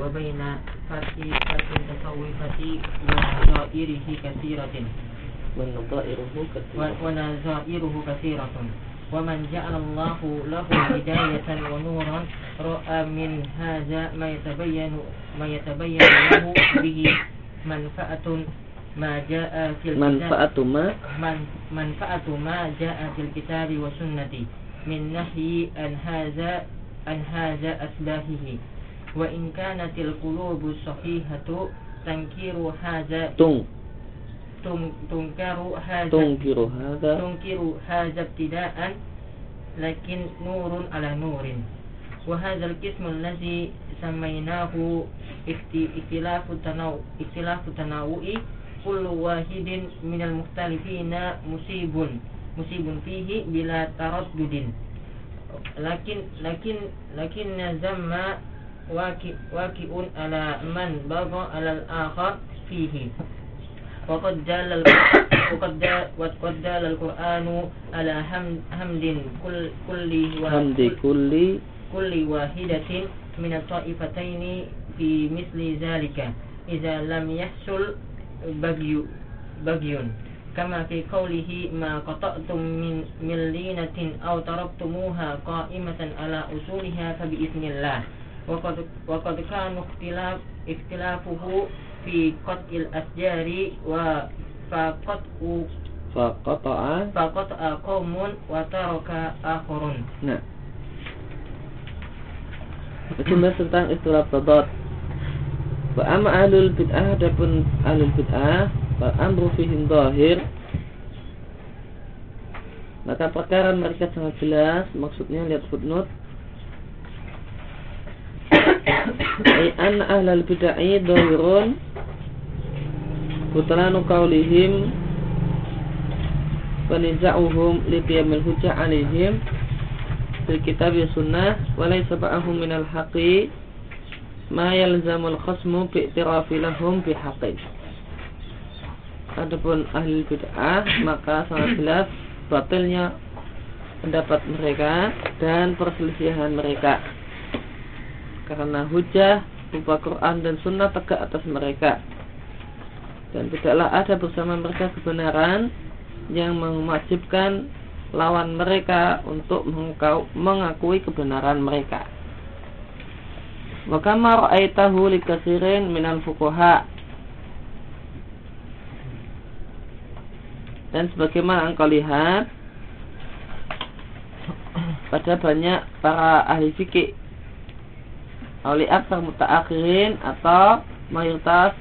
وبين فرق فرق التصوفة ونظائره كثيرة. ونظائره كثيرة. ونظائره كثيرة. ومن جعل الله له هداية ونورا رأى من هذا ما يتبين ما يتبين له به منفعة ما جاء في الكتاب. منفعة ما؟ من منفعة ما جاء في الكتاب والسنة من نهي عن هذا عن هذا أسبابه. wa in kanatil qulubu sahihatu tankiru hadza tung. Tung tungkaru hadza tungkiru hadza tungkiru hadza ibtida'an lakin nurun ala nurin. Wa hadzal qismu allazi samainahu ikhtilafu tanawu ikhtilafu tanawi kullu wahidin minal mukhtalifina musibun musibun fihi bila taraddudin. Lakin lakin lakin zamma واقع على من بغى على الآخر فيه. وقد دل وقد وقد دل القرآن على حمد حمد كل كل حمد كل كل واحدة من الطائفتين في مثل ذلك. إذا لم يحصل بغي بغي. كما في قوله ما قطعتم من من لينة أو تركتموها قائمة على أصولها فبإذن الله. وقد وقد كان اختلاف اختلافه في قطع الأشجار وفقطع فقطع فقطع قوم وترك آخرون Nah Itu bahas tentang istilah tadat Wa amma ahlul bid'ah Adapun ahlul bid'ah Wa amru fihim zahir Maka perkara mereka sangat jelas Maksudnya lihat footnote Ay anna ahlal bid'ai Zahirun Butlanu qawlihim Waniza'uhum Liqiyamil hujah alaihim fil kitab wa sunnah wa laysa ba'ahum minal haqqi ma yalzamul khasmu bi i'tirafi lahum bi haqqin Adapun ahli bid'ah maka sangat jelas batilnya pendapat mereka dan perselisihan mereka karena hujah berupa Quran dan sunnah tegak atas mereka dan tidaklah ada bersama mereka kebenaran yang mewajibkan lawan mereka untuk mengakui kebenaran mereka. Wa kama ra'aitahu li katsirin minal fuqaha dan sebagaimana engkau lihat pada banyak para ahli fikih oleh aksar mutaakhirin atau mayoritas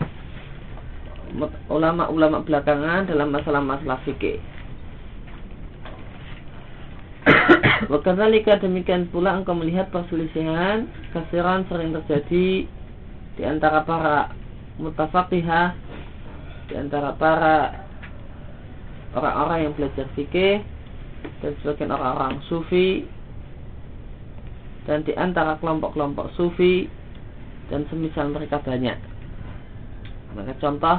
ulama-ulama belakangan dalam masalah-masalah fikih. Wakadzalika demikian pula engkau melihat perselisihan kasiran sering terjadi di antara para mutafaqihah di antara para orang-orang yang belajar fikih dan sebagian orang-orang sufi dan di antara kelompok-kelompok sufi dan semisal mereka banyak. Maka contoh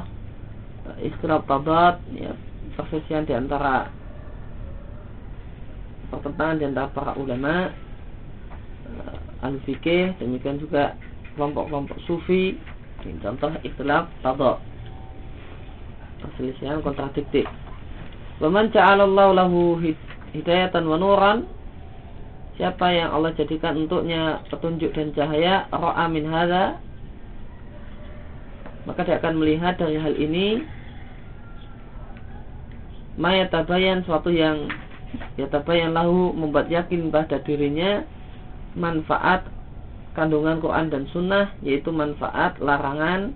istilah tabat ya perselisihan di antara pertentangan di antara para ulama ahli fikih demikian juga kelompok-kelompok sufi Ini contoh istilah tabat perselisihan kontradiktif Waman ja'alallahu lahu hid- hidayatan wa nuran Siapa yang Allah jadikan untuknya petunjuk dan cahaya? Ra'a min hadha. Maka dia akan melihat dari hal ini. Maya tabayan suatu yang Ya tabayan lahu membuat yakin pada dirinya Manfaat kandungan Quran dan Sunnah Yaitu manfaat larangan.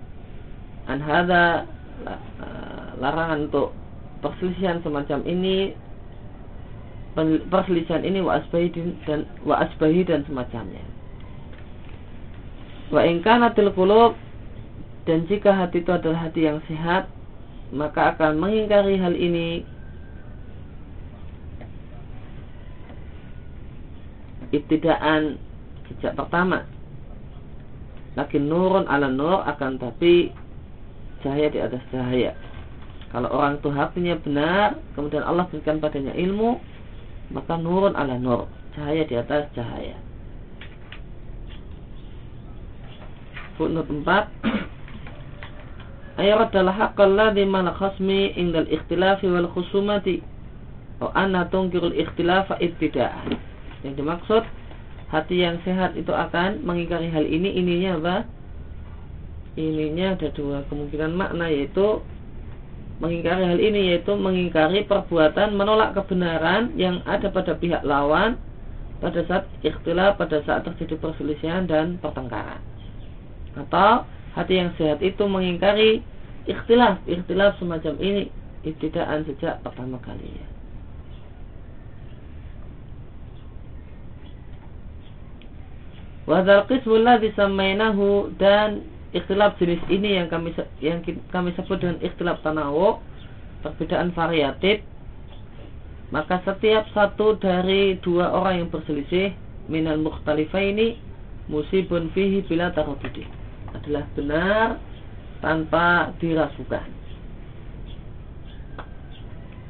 An hadha la- eh, Larangan untuk perselisihan semacam ini perselisihan ini wa dan wa asbahi dan semacamnya. Wa in kanatil qulub dan jika hati itu adalah hati yang sehat maka akan mengingkari hal ini. Ibtidaan sejak pertama. Lakin nurun ala nur akan tapi cahaya di atas cahaya. Kalau orang itu hatinya benar, kemudian Allah berikan padanya ilmu, maka nurun ala nur, cahaya di atas cahaya. footnote 4 ayat adalah haqqal ladzi mana khasmi indal ikhtilafi wal khusumati. Wa anna tungkirul ikhtilafa ibtida'an yang dimaksud hati yang sehat itu akan mengingkari hal ini. Ininya apa? Ininya ada dua kemungkinan makna yaitu mengingkari hal ini yaitu mengingkari perbuatan menolak kebenaran yang ada pada pihak lawan pada saat ikhtilaf pada saat terjadi perselisihan dan pertengkaran atau hati yang sehat itu mengingkari ikhtilaf ikhtilaf semacam ini ibtidaan sejak pertama kali ya. Wadal qismul ladzi dan ikhtilaf jenis ini yang kami yang kami sebut dengan ikhtilaf tanawu perbedaan variatif maka setiap satu dari dua orang yang berselisih minal ini musibun fihi bila taradudi adalah benar tanpa dirasukan.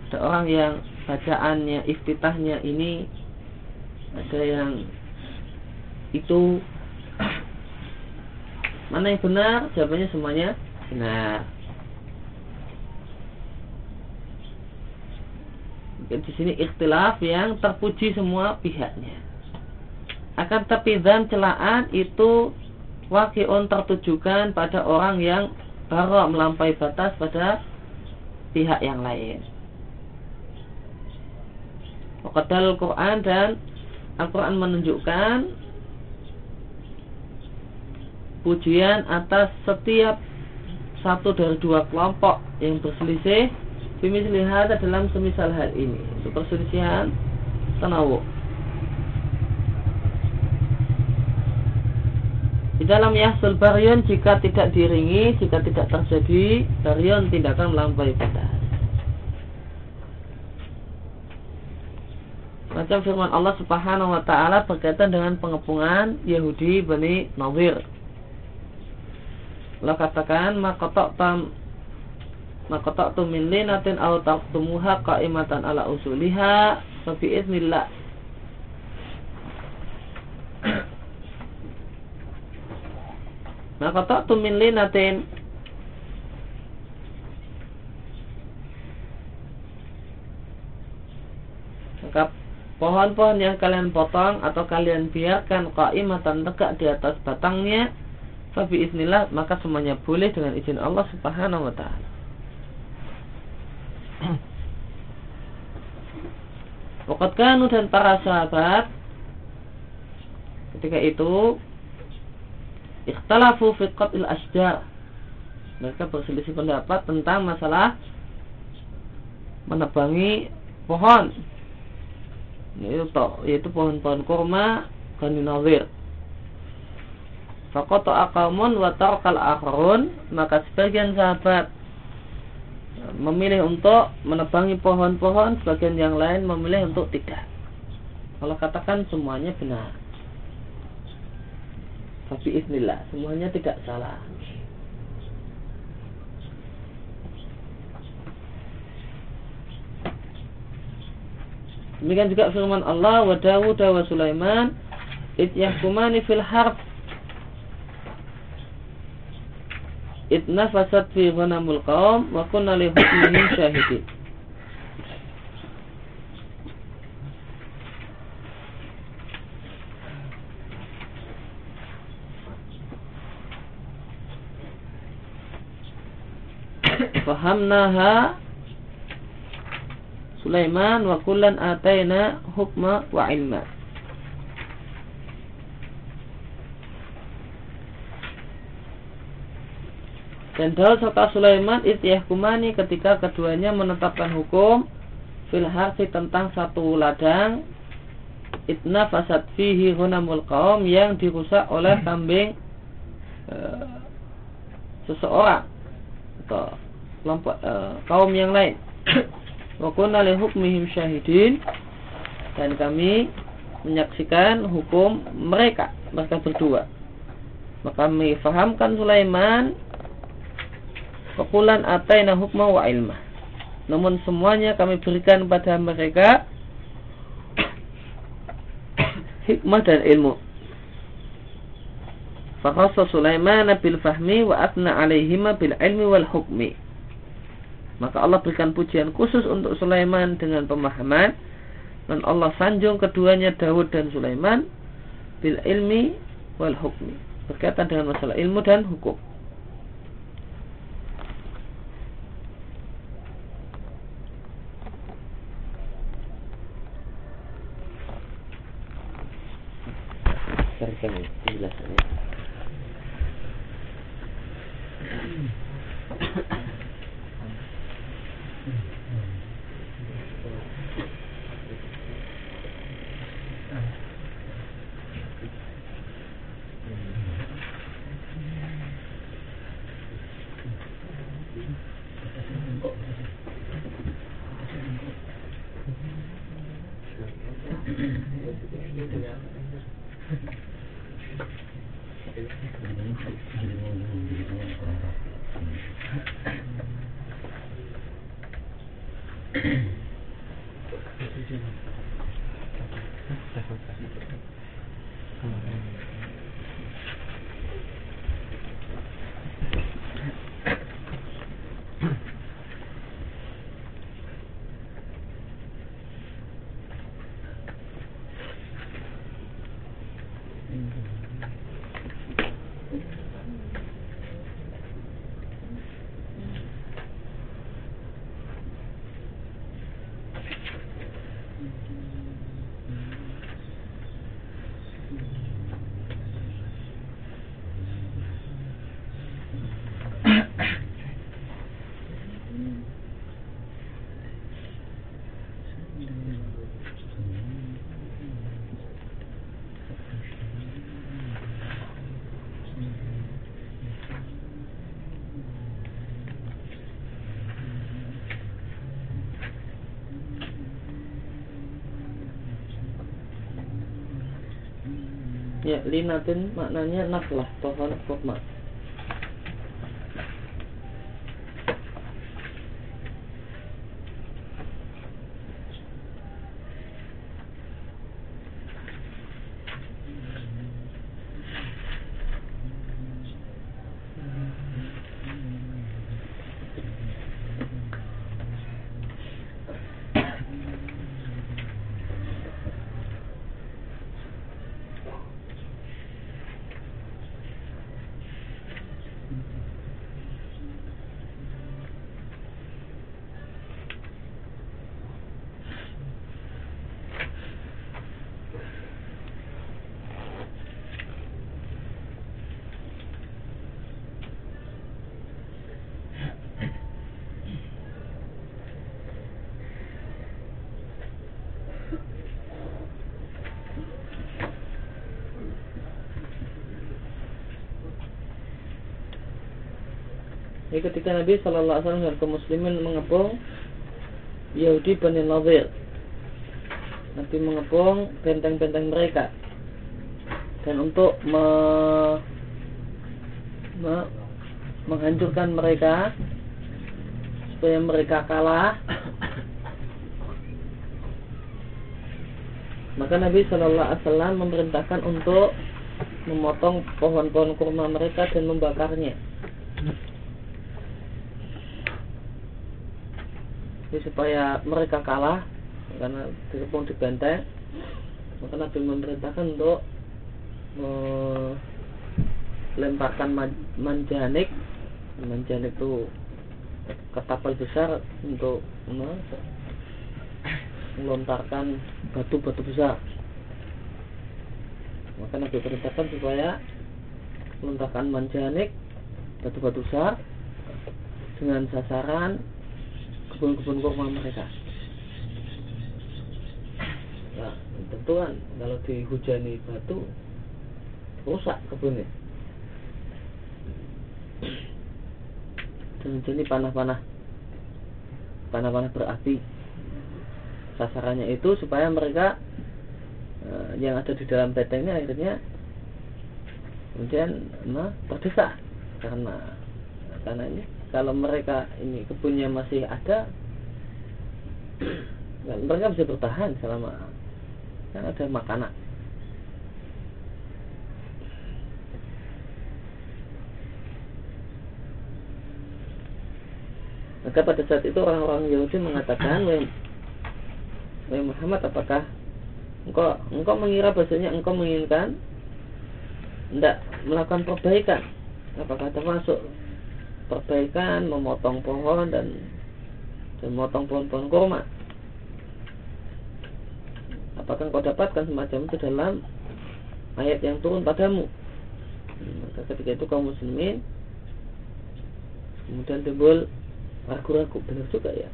Ada orang yang bacaannya iftitahnya ini ada yang itu mana yang benar? Jawabannya semuanya benar. di sini ikhtilaf yang terpuji semua pihaknya. Akan tapi dan celaan itu wakion tertujukan pada orang yang baru melampaui batas pada pihak yang lain. Wakadal Quran dan Al-Quran menunjukkan pujian atas setiap satu dari dua kelompok yang berselisih hadha dalam semisal hal ini Itu perselisihan tanawu Di dalam yahsul baryon jika tidak diringi, jika tidak terjadi baryon tindakan melampaui batas. Macam firman Allah Subhanahu wa taala berkaitan dengan pengepungan Yahudi Bani Nawir. Allah katakan maka tam maka ta'tum min linatin aw taqtumuha qa'imatan ala usuliha. Fa bi maka ta'tum min linatin. Maka pohon-pohon yang kalian potong atau kalian biarkan qaimatan tegak di atas batangnya Fabi isnillah maka semuanya boleh dengan izin Allah Subhanahu wa taala. Wakat kanu dan para sahabat ketika itu ikhtalafu fi qat'il asjar. Mereka berselisih pendapat tentang masalah menebangi pohon. Yaitu, yaitu pohon-pohon kurma dan nazir. Fakoto akamun wa tarkal akharun maka sebagian sahabat memilih untuk menebangi pohon-pohon, sebagian yang lain memilih untuk tidak. Kalau katakan semuanya benar. Tapi isnillah, semuanya tidak salah. Demikian juga firman Allah wa Dawud wa Sulaiman id yahkumani fil harb itnafasat fi ghanamul qaum wa kunna li hukmihim syahidin fahamnaha Sulaiman wa kullan ataina hukma wa ilma Dan Daud serta Sulaiman ityahkumani ketika keduanya menetapkan hukum fil harfi tentang satu ladang itna fasad fihi hunamul kaum yang dirusak oleh kambing e, seseorang atau kelompok e, kaum yang lain. Wa kunna li syahidin dan kami menyaksikan hukum mereka mereka berdua. Maka kami fahamkan Sulaiman Fakulan ataina hukma wa ilma. Namun semuanya kami berikan pada mereka hikmah dan ilmu. Fakhassa Sulaiman bil fahmi wa atna alaihima bil ilmi wal hukmi. Maka Allah berikan pujian khusus untuk Sulaiman dengan pemahaman dan Allah sanjung keduanya Dawud dan Sulaiman bil ilmi wal hukmi berkaitan dengan masalah ilmu dan hukum. Ya, linatin maknanya naklah, pohon kurma. Ketika Nabi Shallallahu Alaihi Wasallam dan kaum muslimin mengepung Yahudi Bani Nadir. Nabi mengepung benteng-benteng mereka dan untuk me, me, menghancurkan mereka supaya mereka kalah maka Nabi Shallallahu Alaihi Wasallam memerintahkan untuk memotong pohon-pohon kurma mereka dan membakarnya. Supaya mereka kalah karena dikepung di benteng maka Nabi memerintahkan untuk melemparkan manjanik. Manjanik itu ketapel besar untuk melontarkan batu-batu besar. Maka Nabi perintahkan supaya melontarkan manjanik batu-batu besar dengan sasaran kebun-kebun kurma mereka. Nah, tentu kan kalau dihujani batu rusak kebunnya. Dan jadi panah-panah panah-panah berapi sasarannya itu supaya mereka uh, yang ada di dalam betengnya akhirnya kemudian nah, terdesak karena karena ini kalau mereka ini kebunnya masih ada mereka bisa bertahan selama kan ada makanan. Maka pada saat itu orang-orang Yahudi mengatakan Wahai Muhammad apakah engkau, engkau mengira bahasanya engkau menginginkan Tidak melakukan perbaikan? Apakah termasuk perbaikan, memotong pohon dan, memotong pohon-pohon kurma? Apakah engkau dapatkan semacam itu dalam ayat yang turun padamu? Maka ketika itu kaum muslimin kemudian timbul ragu-ragu benar juga ya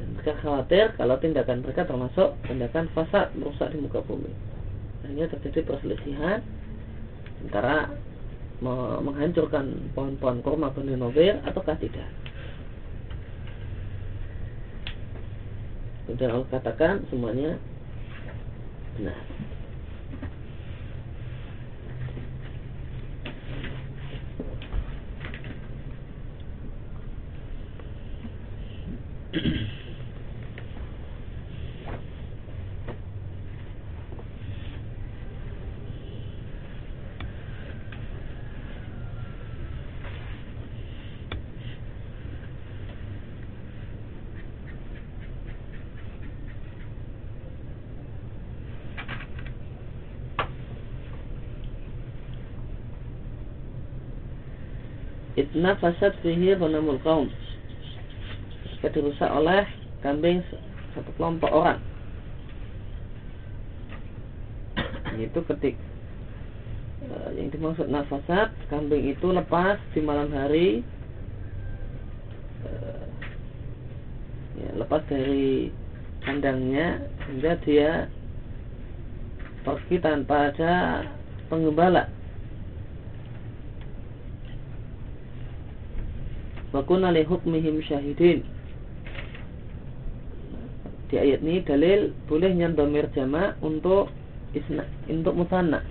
dan mereka khawatir kalau tindakan mereka termasuk tindakan fasad merusak di muka bumi akhirnya terjadi perselisihan antara menghancurkan pohon-pohon kurma Bani Novir ataukah tidak? Kemudian Allah katakan semuanya benar Itna fasad fihi ghanamul kaum Jika dirusak oleh kambing satu kelompok orang. Itu ketik uh, Yang dimaksud nafasat Kambing itu lepas di malam hari uh, ya, Lepas dari kandangnya Hingga dia pergi tanpa ada penggembala Wakuna li hukmihim syahidin. Di ayat ini dalil bolehnya domir jama untuk isna, untuk musanna.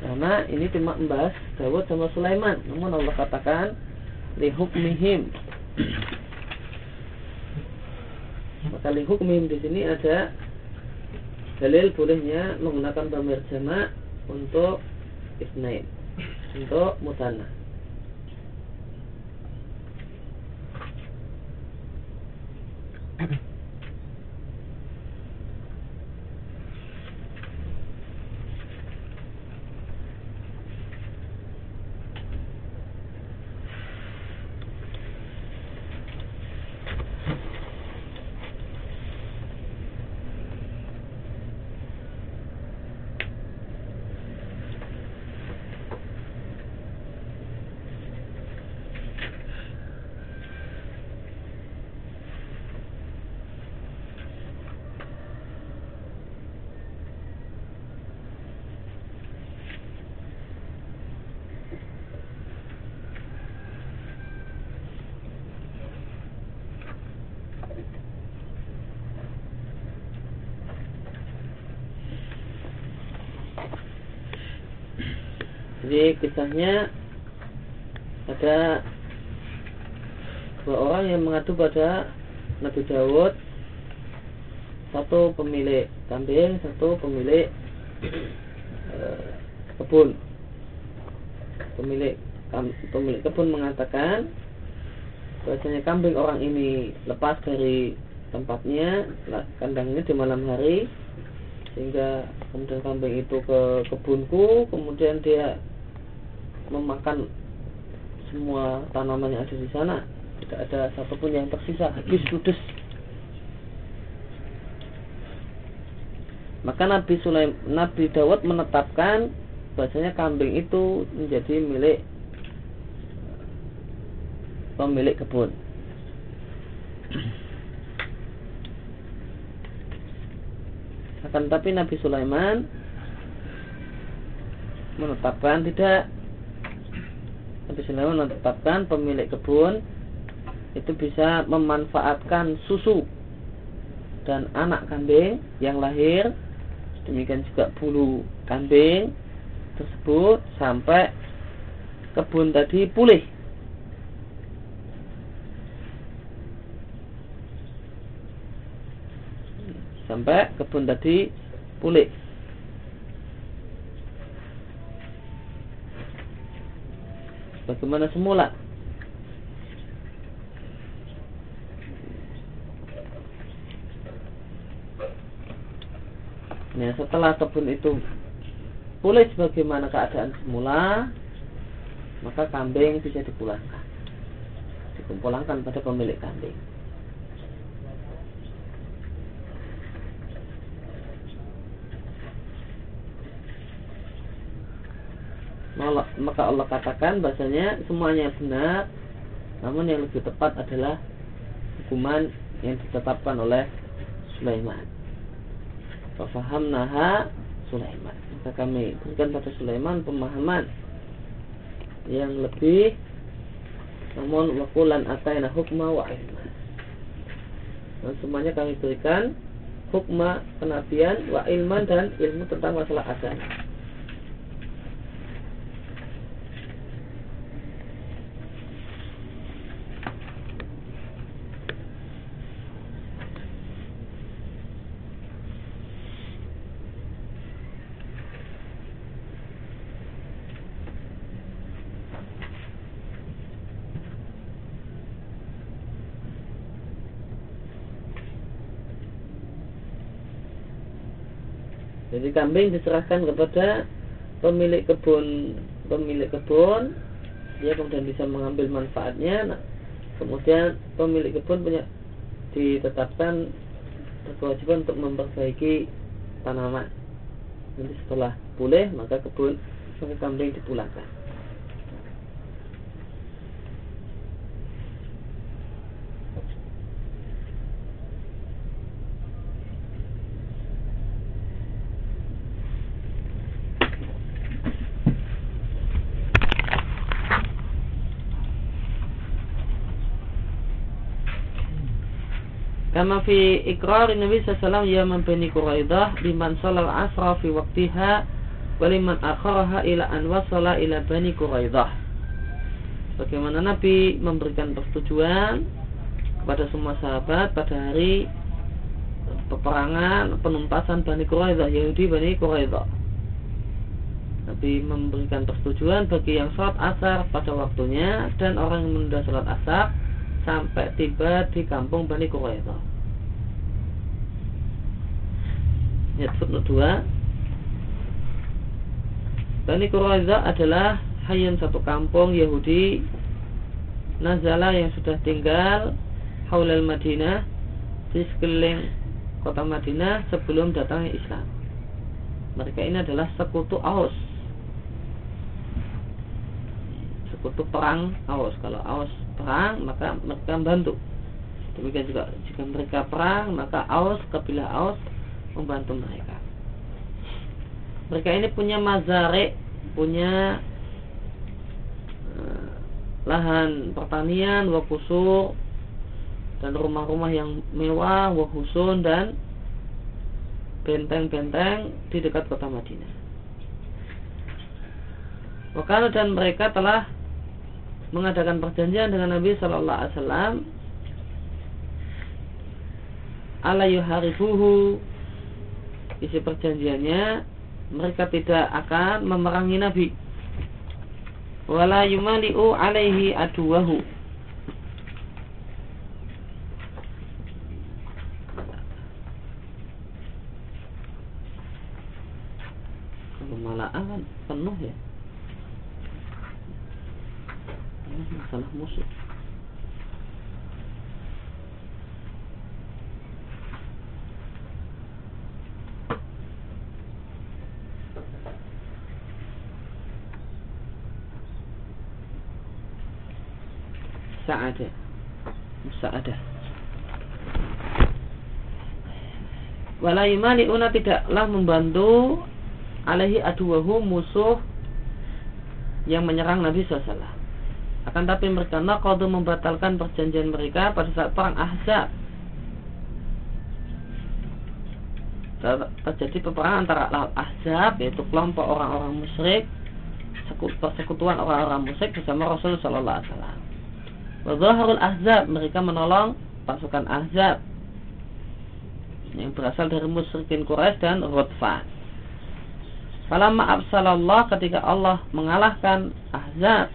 Karena ini cuma membahas Dawud sama Sulaiman. Namun Allah katakan li hukmihim. Maka li hukmihim di sini ada dalil bolehnya menggunakan domir untuk isnain untuk musanna Jadi kisahnya ada dua orang yang mengadu pada Nabi Dawud satu pemilik kambing, satu pemilik e, kebun. Pemilik pemilik kebun mengatakan bahwasanya kambing orang ini lepas dari tempatnya kandangnya di malam hari sehingga kemudian kambing itu ke kebunku kemudian dia memakan semua tanaman yang ada di sana. Tidak ada satupun yang tersisa. Habis ludes. Maka Nabi Sulaim Nabi Dawud menetapkan bahasanya kambing itu menjadi milik pemilik kebun. Akan tapi Nabi Sulaiman menetapkan tidak Sulaiman menetapkan pemilik kebun itu bisa memanfaatkan susu dan anak kambing yang lahir demikian juga bulu kambing tersebut sampai kebun tadi pulih. Sampai kebun tadi pulih sebagaimana semula. Nah, setelah kebun itu pulih sebagaimana keadaan semula, maka kambing bisa dipulangkan. Dikumpulkan pada pemilik kambing. Maka Allah katakan bahasanya semuanya benar namun yang lebih tepat adalah hukuman yang ditetapkan oleh Sulaiman. Fafaham naha Sulaiman. Maka kami berikan pada Sulaiman pemahaman yang lebih namun wakulan atayna hukma wa ilma. Dan semuanya kami berikan hukma kenabian wa ilman dan ilmu tentang masalah agama Jadi kambing diserahkan kepada pemilik kebun pemilik kebun. Dia kemudian bisa mengambil manfaatnya. Nah, kemudian pemilik kebun punya ditetapkan berkewajiban untuk memperbaiki tanaman. Nanti setelah pulih maka kebun kambing dipulangkan Kama fi ikrar Nabi sallallahu wasallam bani Quraidah liman salal asra fi waqtiha wa liman akharaha ila an wasala ila bani Quraidah. Bagaimana Nabi memberikan persetujuan kepada semua sahabat pada hari peperangan penumpasan Bani Quraidah Yahudi Bani Quraidah. Nabi memberikan persetujuan bagi yang sholat asar pada waktunya dan orang yang menunda sholat asar sampai tiba di kampung Bani Quraidah. Ayat footnote 2 Bani Quraiza adalah hanya satu kampung Yahudi Nazala yang sudah tinggal Haulal Madinah Di sekeliling kota Madinah Sebelum datangnya Islam. Mereka ini adalah sekutu Aus. Sekutu perang Aus. Kalau Aus perang maka mereka membantu. Demikian juga jika mereka perang maka Aus, kabilah Aus membantu mereka. Mereka ini punya mazare, punya uh, lahan pertanian, wakusur dan rumah-rumah yang mewah, wahusun dan benteng-benteng di dekat kota Madinah. Wakala dan mereka telah mengadakan perjanjian dengan Nabi Shallallahu Alaihi Wasallam ala isi perjanjiannya mereka tidak akan memerangi Nabi. Wala yumali'u alaihi aduwahu kalau malah kan penuh ya ini masalah musuh sa'ada musa'adah wala yumali'una tidaklah membantu alaihi aduwahu musuh yang menyerang Nabi SAW akan tapi mereka naqadu membatalkan perjanjian mereka pada saat perang Ahzab. Terjadi peperangan antara Ahzab yaitu kelompok orang-orang musyrik persekutuan orang-orang musyrik bersama Rasulullah Wasallam. Wazaharul Ahzab mereka menolong pasukan Ahzab yang berasal dari musyrikin Quraisy dan Rutfah. Falamma absalallah ketika Allah mengalahkan Ahzab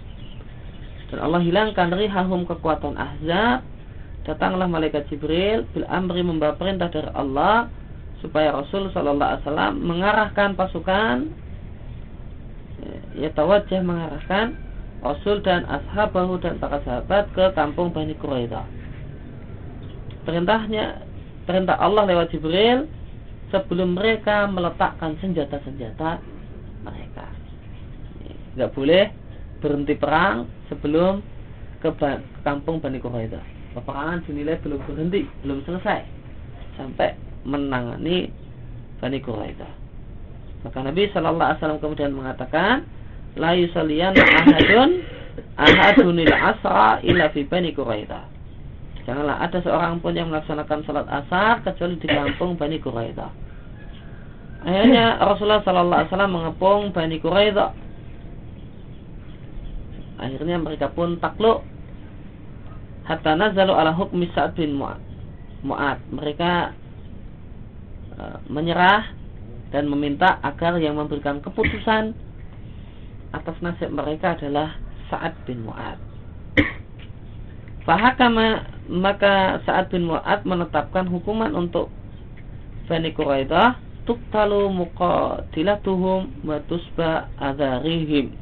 dan Allah hilangkan dari hahum kekuatan ahzab datanglah malaikat Jibril bil amri membawa perintah dari Allah supaya Rasul Shallallahu Alaihi Wasallam mengarahkan pasukan ya tawajah mengarahkan Rasul dan ashabahu dan para sahabat ke kampung Bani Quraidah. Perintahnya perintah Allah lewat Jibril sebelum mereka meletakkan senjata-senjata mereka. Nggak boleh berhenti perang sebelum ke kampung Bani Quraidah peperangan dinilai belum berhenti, belum selesai sampai menangani Bani Quraidah. Maka Nabi Shallallahu Alaihi Wasallam kemudian mengatakan, la yusaliyan ahadun ahadunil asra ila fi Bani Quraidah. Janganlah ada seorang pun yang melaksanakan salat asar kecuali di kampung Bani Quraidah. Akhirnya Rasulullah Shallallahu Alaihi Wasallam mengepung Bani Quraidah. Akhirnya mereka pun takluk hatta nazalu ala hukmi Sa'ad bin Mu'ad. Mereka uh, menyerah dan meminta agar yang memberikan keputusan atas nasib mereka adalah Sa'ad bin Mu'ad. Fahakama maka Sa'ad bin Mu'ad menetapkan hukuman untuk Bani Quraidah tuktalu muqatilatuhum wa tusba adharihim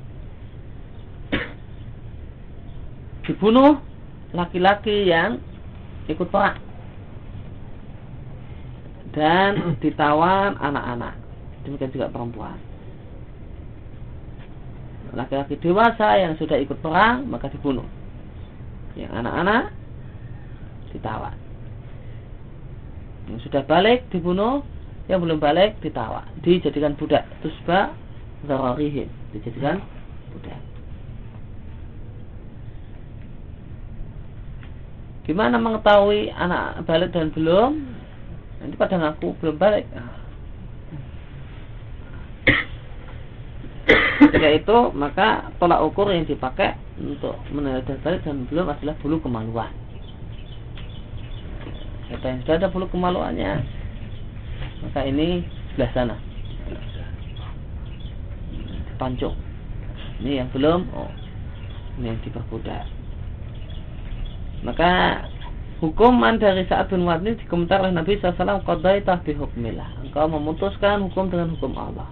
dibunuh laki-laki yang ikut perang dan ditawan anak-anak. Demikian juga perempuan. Laki-laki dewasa yang sudah ikut perang maka dibunuh yang anak-anak ditawan yang sudah balik dibunuh. Yang belum balik ditawan dijadikan budak. Tusba zararihim. Dijadikan budak. Gimana mengetahui anak balik dan belum? Nanti pada ngaku belum balik. Ketika itu maka tolak ukur yang dipakai untuk menilai dan balik dan belum adalah bulu kemaluan. Kata yang sudah ada bulu kemaluannya, maka ini sebelah sana. Pancung. Ini yang belum, oh, ini yang diperbudak. Maka hukuman dari saat bin Wadni dikomentar oleh Nabi SAW Qadaitah bihukmillah Engkau memutuskan hukum dengan hukum Allah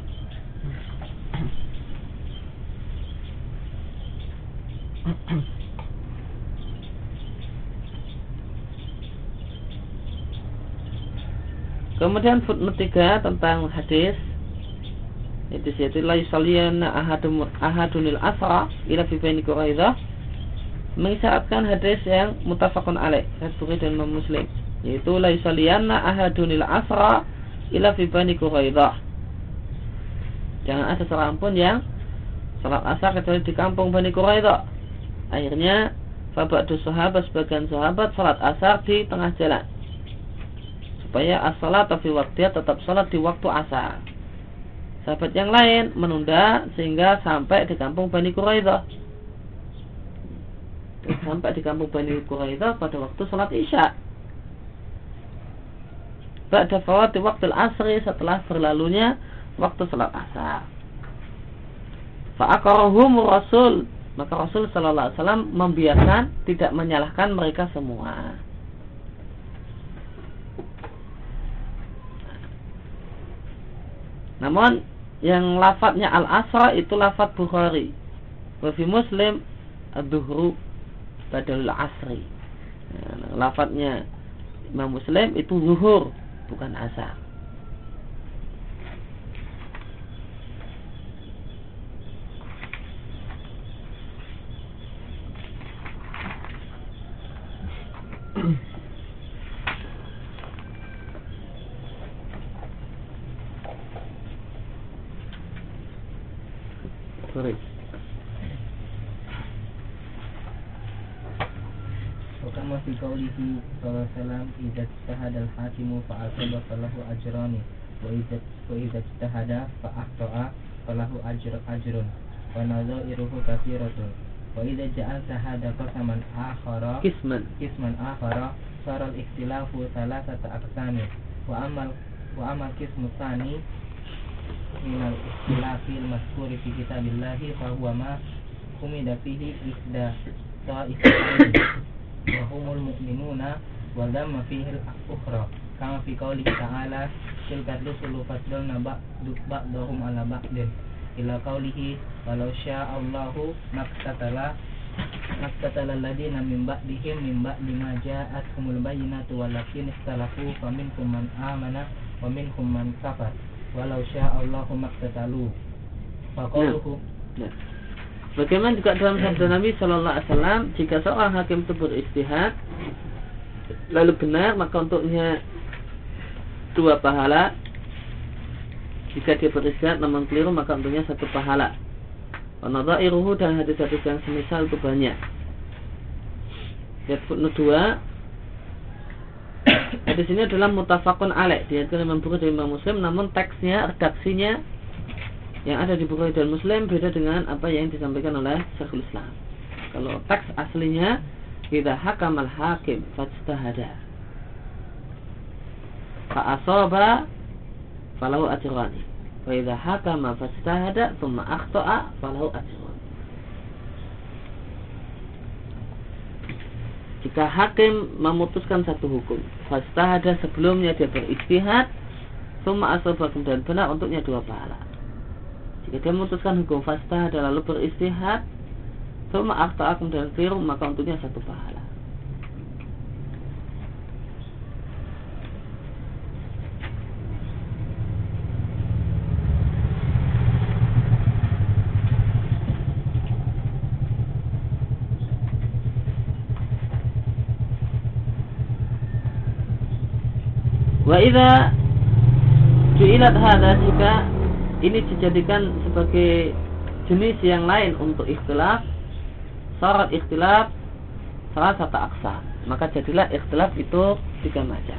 Kemudian footnote 3 tentang hadis. Itu yaitu la yusalliyana ahadun ahadunil asra ila fi baini quraidah mengisyaratkan hadis yang mutafakun alaih Bukhari dan Muslim. Yaitu la yusalliyanna ahadunil asra ila fi bani Quraidah jangan ada seorang pun yang salat asar kecuali di kampung Bani Quraidah akhirnya Fabadu sahabat sebagian sahabat salat asar di tengah jalan supaya as-salat fi waktunya tetap salat di waktu asar sahabat yang lain menunda sehingga sampai di kampung Bani Quraidah sampai di kampung Bani Quraidah pada waktu sholat isya. Ba'da fawati waktu asri setelah berlalunya waktu sholat asar. Fa'akarahum Rasul maka Rasul Sallallahu Alaihi Wasallam membiarkan tidak menyalahkan mereka semua. Namun yang lafadznya al-asra itu lafadz Bukhari. Wafi Muslim ad-duhru badal asri ya, lafadznya Imam Muslim itu zuhur bukan asar Sorry. fi qawlihi sallallahu alaihi wasallam idza al-hakimu fa asaba falahu ajrani. Wa idza wa idza ijtahada fa akhta'a falahu ajr ajrun. Wa wa hada qasaman akhara kisman kisman akhara sara al-ikhtilafu thalathata aqsami wa amal wa amal qismu tsani min al-ikhtilafi al-mazkuri fi kitabillahi fa huwa kama fi qawli ta'ala tilka rusulu faddalna ba'du ba'dahum ala ba'din ila qawlihi walau sya'allahu maktatala maktatala alladina min ba'dihim min ba'di ma ja'atuhumul bayyinatu walakin ikhtalafu faminhum man amana wa minhum man walau sya'allahu maktatalu faqaluhu Nah. Bagaimana juga dalam sabda Nabi Shallallahu Alaihi Wasallam jika seorang hakim itu beristihad lalu benar maka untuknya dua pahala. Jika dia namun keliru maka untuknya satu pahala. Wanadairuhu dan hadis-hadis yang semisal itu banyak. Ayat footnote 2 Hadis ini adalah mutafakun alaih. Diatkan Imam Bukhari dan Imam Muslim Namun teksnya, redaksinya yang ada di Bukhari dan Muslim beda dengan apa yang disampaikan oleh Syekhul Islam. Kalau teks aslinya kita hakamal hakim fajtahada fa asaba falahu ajrani. Wa idza hakama fajtahada thumma akhta'a jika hakim memutuskan satu hukum fajtahada sebelumnya dia beristihad thumma asaba kemudian benar untuknya dua pahala. Jika dia memutuskan hukum fasta dan lalu beristihad, Thumma akhta'a kemudian keliru maka untuknya satu pahala. Wa idza ju'ilat hadha jika ini dijadikan sebagai jenis yang lain untuk ikhtilaf syarat ikhtilaf salah satu aksa. Maka jadilah ikhtilaf itu tiga macam.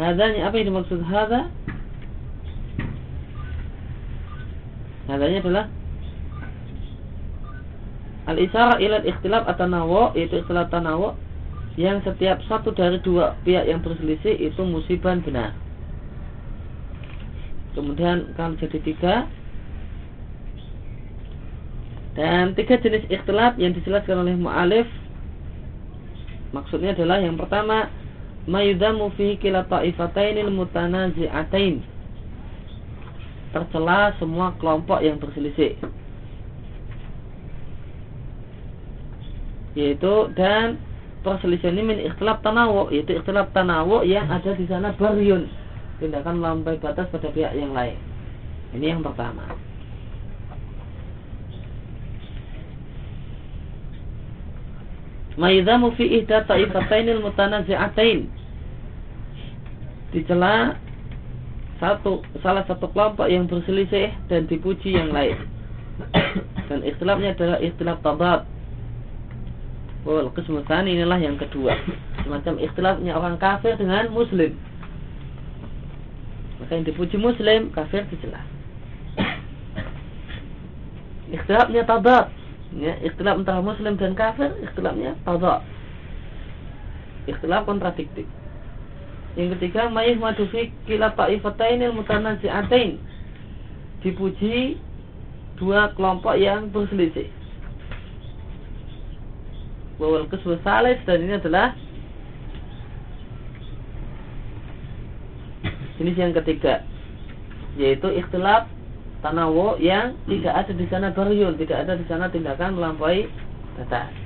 Hadanya apa yang dimaksud hada hadanya adalah al isyarah ilal ikhtilaf atanawo yaitu ikhtilaf tanawo yang setiap satu dari dua pihak yang berselisih itu musibah benar. Kemudian kalau jadi tiga dan tiga jenis ikhtilaf yang dijelaskan oleh mu'alif maksudnya adalah yang pertama mayudamu fihi kila ta'ifatainil mutanazi'atain tercela semua kelompok yang berselisih. Yaitu dan perselisihan ini min ikhtilaf tanawu yaitu ikhtilaf tanawu yang ada di sana baryun tindakan melampaui batas pada pihak yang lain. Ini yang pertama. Maidhamu fi ihda ta'ifatainil mutanazi'atain. Dicela satu salah satu kelompok yang berselisih dan dipuji yang lain. Dan ikhtilafnya adalah ikhtilaf tabat. Wal kesempatan inilah yang kedua. Semacam ikhtilafnya orang kafir dengan muslim. Maka yang dipuji muslim kafir dicela ikhtilafnya tadat ya, ikhtilaf antara muslim dan kafir ikhtilafnya tadat ikhtilaf kontradiktif. Yang ketiga mayih madufi kila ta'ifatainil mutanazi'atain dipuji dua kelompok yang berselisih wawal keswa salis dan ini adalah Jenis yang ketiga yaitu ikhtilaf tanawu yang tidak ada di sana baryun, tidak ada di sana tindakan melampaui batas.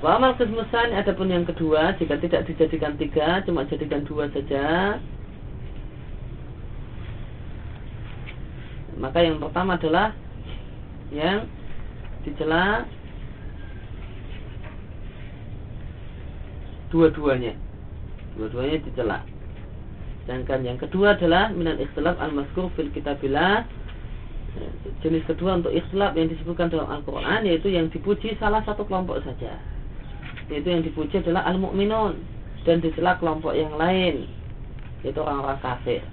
Wa amal kesmusan adapun yang kedua jika tidak dijadikan tiga cuma jadikan dua saja. Maka yang pertama adalah yang dicela dua-duanya. Dua-duanya dicela. Sedangkan yang kedua adalah minan ikhtilaf al-mazkur fil kitabillah. Jenis kedua untuk ikhtilaf yang disebutkan dalam Al-Quran yaitu yang dipuji salah satu kelompok saja yaitu yang dipuji adalah al-mu'minun. Dan dicela kelompok yang lain yaitu orang-orang kafir.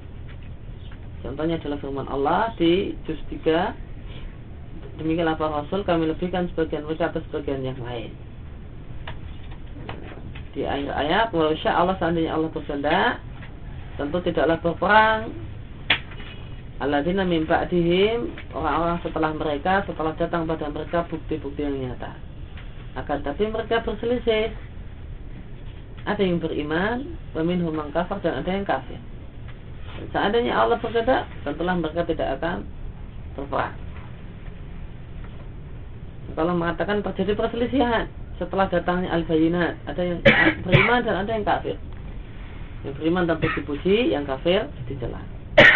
Contohnya adalah firman Allah di juz 3 Demikian apa Rasul kami lebihkan sebagian mereka atas sebagian yang lain. Di akhir ayat walau Allah seandainya Allah berkehendak tentu tidaklah berperang. Alladzina min ba'dihim orang-orang setelah mereka setelah datang pada mereka bukti-bukti yang nyata. Akan tapi mereka berselisih. Ada yang beriman, peminhum yang kafir dan ada yang kafir. Seandainya Allah berkata, tentulah mereka tidak akan berperang. Kalau mengatakan terjadi perselisihan setelah datangnya al-bayinat, ada yang beriman dan ada yang kafir. Yang beriman tanpa dipuji, yang kafir dicela.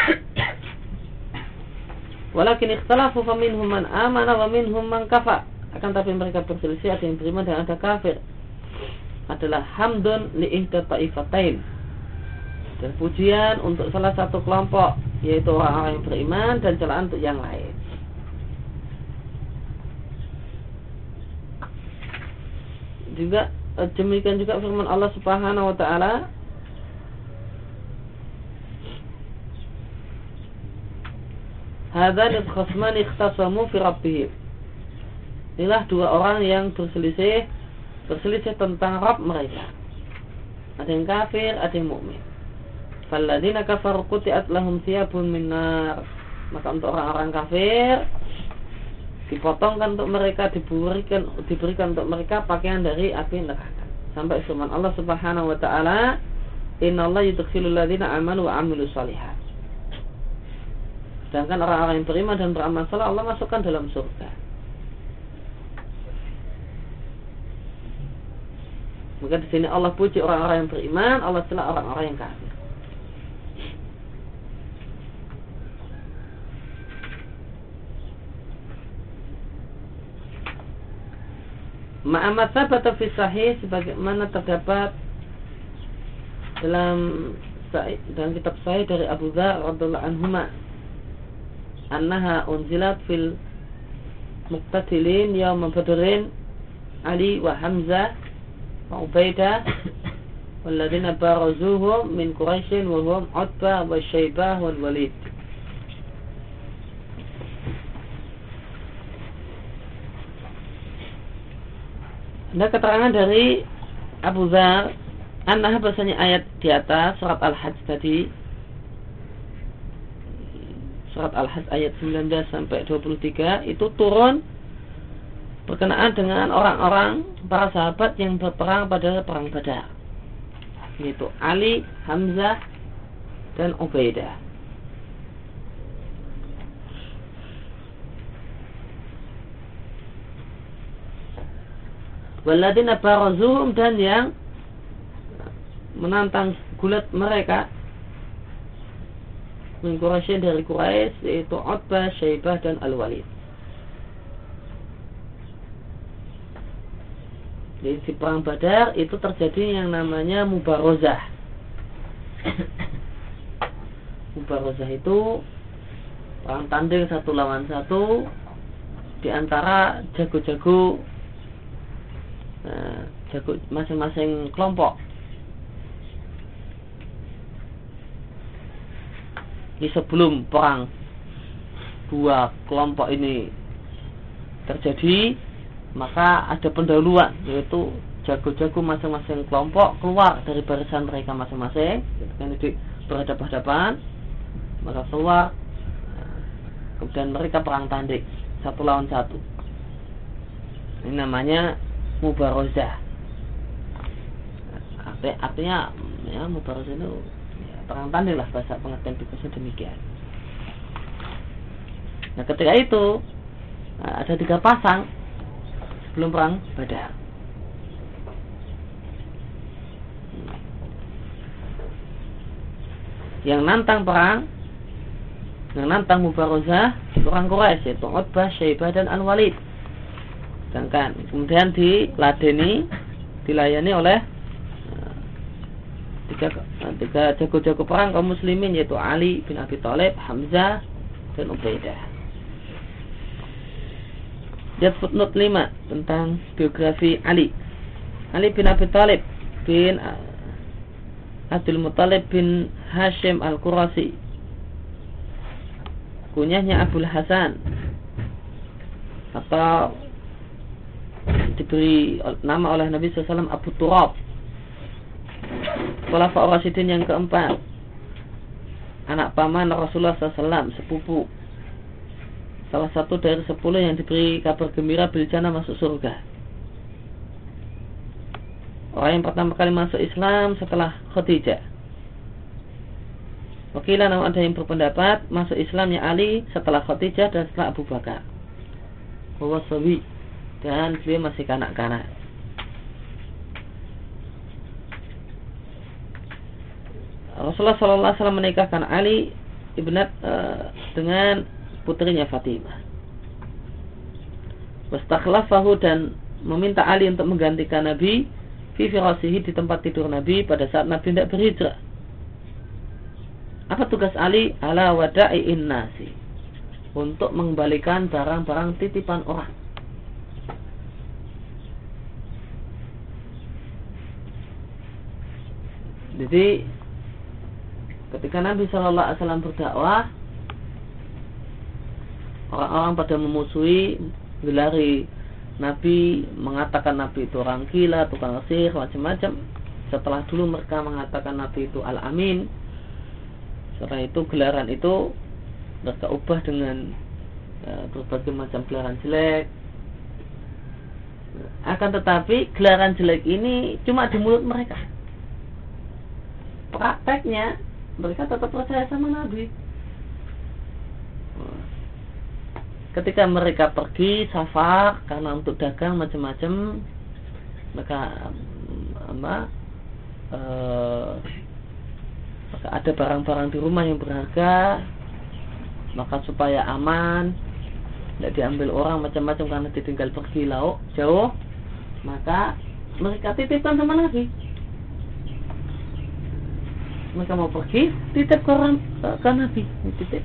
Walakin ikhtalafu faminhum man amana wa minhum man kafa. Akan tapi mereka berselisih ada yang beriman dan ada kafir. Adalah hamdun li ihda ta'ifatain. Dan pujian untuk salah satu kelompok yaitu orang-orang yang beriman dan celaan untuk yang lain. Juga eh, demikian juga firman Allah Subhanahu wa taala Hadan khasman ikhtasamu fi rabbihim. Inilah dua orang yang berselisih berselisih tentang Rabb mereka. Ada yang kafir, ada yang mukmin. Falladzina kafaru quti'at lahum thiyabun min nar. Maka untuk orang-orang kafir dipotongkan untuk mereka diberikan diberikan untuk mereka pakaian dari api neraka. Sampai firman Allah Subhanahu wa taala, "Innallaha yudkhilul ladzina amanu wa 'amilus shalihat." Sedangkan orang-orang yang beriman dan beramal saleh Allah masukkan dalam surga. Maka di sini Allah puji orang-orang yang beriman, Allah celah orang-orang yang kafir. Ma'amat sabata fi sahih sebagaimana terdapat dalam dalam kitab sahih dari Abu Dzar radhiyallahu anhu annaha unzilat fil muqtatilin yawm badrin Ali wa Hamzah wa Ubaidah والذين بارزوهم من قريش وهم عتبة والشيبة والوليد Ada keterangan dari Abu Zar Anah bahasanya ayat di atas surat Al-Hajj tadi surat Al-Hajj ayat 19 sampai 23 itu turun berkenaan dengan orang-orang para sahabat yang berperang pada perang Badar. Yaitu Ali, Hamzah, dan Ubaidah. Waladina barazum dan yang menantang gulat mereka min Quraisy dari Quraisy yaitu Utbah, Syaibah dan Al-Walid. Di, di perang Badar itu terjadi yang namanya mubarozah. mubarozah itu perang tanding satu lawan satu di antara jago-jago nah, jago masing-masing kelompok Ini sebelum perang dua kelompok ini terjadi, maka ada pendahuluan yaitu jago-jago masing-masing kelompok keluar dari barisan mereka masing-masing, ini berhadapan-hadapan, maka keluar, kemudian mereka perang tanding satu lawan satu. Ini namanya mubarozah. Artinya, ya mubarozah itu perang tanding lah bahasa pengertian biblisnya demikian. Nah ketika itu nah, ada tiga pasang sebelum perang Badar. Yang nantang perang, yang nantang Mubarozah orang Quraisy yaitu Utbah, Syaibah dan Al-Walid. Sedangkan kemudian diladeni, dilayani oleh tiga tiga jago-jago perang kaum muslimin yaitu Ali bin Abi Thalib, Hamzah dan Ubaidah. Lihat footnote 5 tentang biografi Ali. Ali bin Abi Thalib bin Abdul Muthalib bin Hashim Al-Qurasi. Kunyahnya Abdul Hasan atau diberi nama oleh Nabi SAW Abu Turab Khulafa Rasidin yang keempat anak paman Rasulullah SAW sepupu salah satu dari sepuluh yang diberi kabar gembira biljana masuk surga. Orang yang pertama kali masuk Islam setelah Khadijah. Wakilah namun ada yang berpendapat masuk Islamnya Ali setelah Khadijah dan setelah Abu Bakar. Bahwa sawi dan beliau masih kanak-kanak. Rasulullah SAW menikahkan Ali ibnat uh, dengan putrinya Fatimah. Wastakhlafahu dan meminta Ali untuk menggantikan Nabi fi firasihi di tempat tidur Nabi pada saat Nabi tidak berhijrah. Apa tugas Ali? Ala wada'i'in nasi. Untuk mengembalikan barang-barang titipan orang. Jadi ketika Nabi Shallallahu Alaihi Wasallam berdakwah, orang-orang pada memusuhi, gelari Nabi mengatakan Nabi itu orang gila, tukang sihir, macam-macam. Setelah dulu mereka mengatakan Nabi itu al-amin, setelah itu gelaran itu mereka ubah dengan ya, berbagai macam gelaran jelek. Akan tetapi gelaran jelek ini cuma di mulut mereka. Prakteknya mereka tetap percaya sama Nabi. Ketika mereka pergi safar karena untuk dagang macam-macam, maka apa? Eh, maka ada barang-barang di rumah yang berharga, maka supaya aman, tidak diambil orang macam-macam karena ditinggal pergi lauk jauh, maka mereka titipkan sama Nabi. Mereka mau pergi titip ke orang ke Nabi. Titip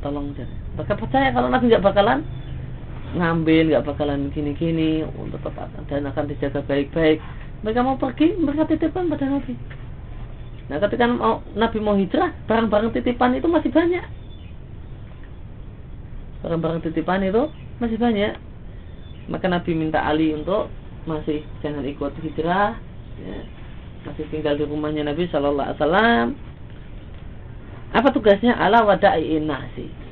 tolong jadi mereka percaya kalau Nabi nggak bakalan ngambil nggak bakalan gini-gini untuk tetap dan akan dijaga baik-baik. Mereka mau pergi mereka titipkan pada Nabi. Nah ketika mau, Nabi mau hijrah barang-barang titipan itu masih banyak. Barang-barang titipan itu masih banyak. Maka Nabi minta Ali untuk masih jangan ikut hijrah ya. Masih tinggal di rumahnya Nabi Shallallahu Alaihi Wasallam. Apa tugasnya? Ala wadai nasi